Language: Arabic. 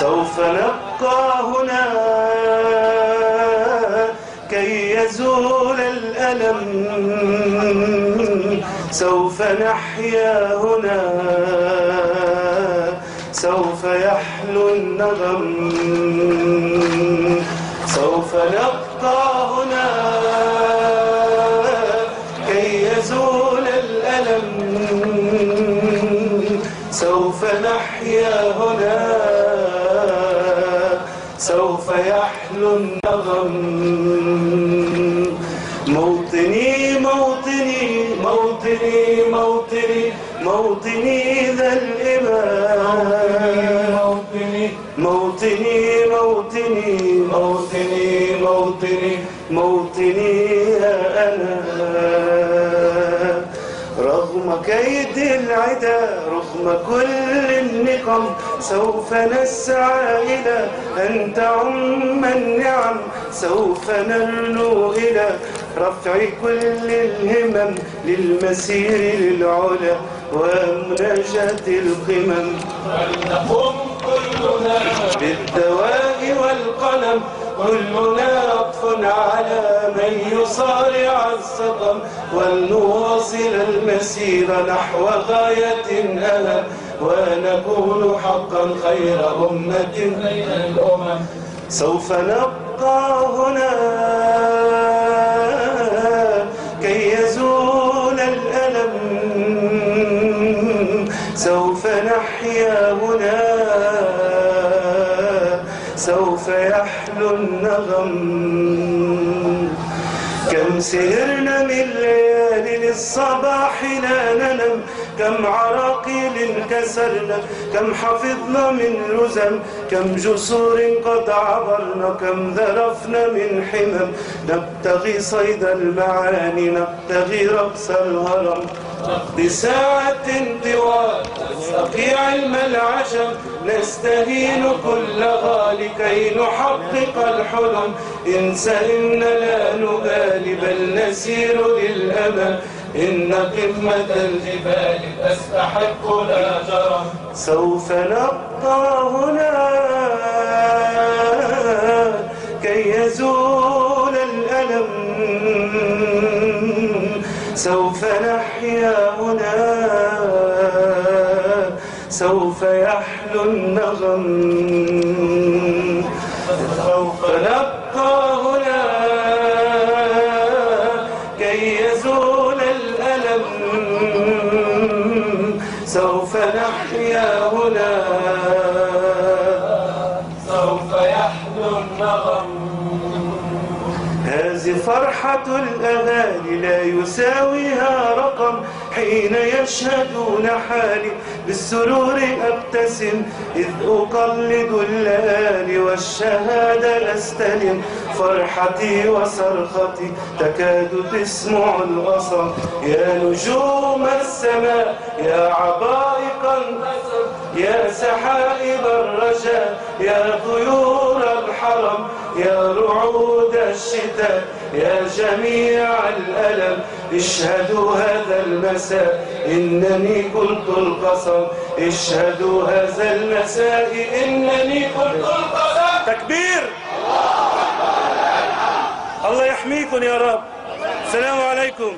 سوف نبقى هنا كي يزول الألم. سوف نحيا هنا سوف يحلو النغم. سوف نبقى هنا كي يزول الألم. سوف نحيا هنا. سوف يحلو النغم. موطني موطني موطني موطني موطني ذا الإمام موطني موطني موطني موطني موطني موطني يا أنا رغم كيد العدا رغم كل النقم سوف نسعى إلى أن تعم النعم سوف نرنو إلى رفع كل الهمم للمسير للعلا ومناجاة القمم. فلنقم كلنا بالدواء والقلم كلنا عطف على من يصارع السقم ولنواصل المسير نحو غاية ألم ونكون حقا خير أمة. بين الأمم سوف نبقى هنا كي يزول الألم. سوف نحيا هنا سوف يحلو النغم. كم سهرنا من ليالي للصباح لا ننم. كم عراقيل كسرنا كم حفظنا من لزم كم جسور قد عبرنا كم ذرفنا من حمم. نبتغي صيد المعاني نبتغي رقص الهرم. نقضي ساعة طوال نستقي علم العجم نستهين كل غالي كي نحقق الحلم. إن سئمنا لا نبالي بل نسير للأمل. إن قمة الجبال تستحق جرم. سوف نبقى هنا كي يزول الألم. سوف نحيا سوف يحلو النغم سوف نبقى هنا كي يزول الألم. سوف نحيا هنا. سوف يحلو النغم فرحة الأهالي لا يساويها رقم حين يشهدون حالي بالسرور أبتسم إذ أقلد الليالي والشهادة أستلم. فرحتي وصرختي تكاد تسمع الأصم. يا نجوم السماء يا عبائق يا سحائب الرجاء يا طيور الشتاء يا جميع الألم اشهدوا هذا المساء. إنني قلت القسم اشهدوا هذا المساء. إنني قلت القسم تكبير. الله يحميكم يا رب. السلام عليكم.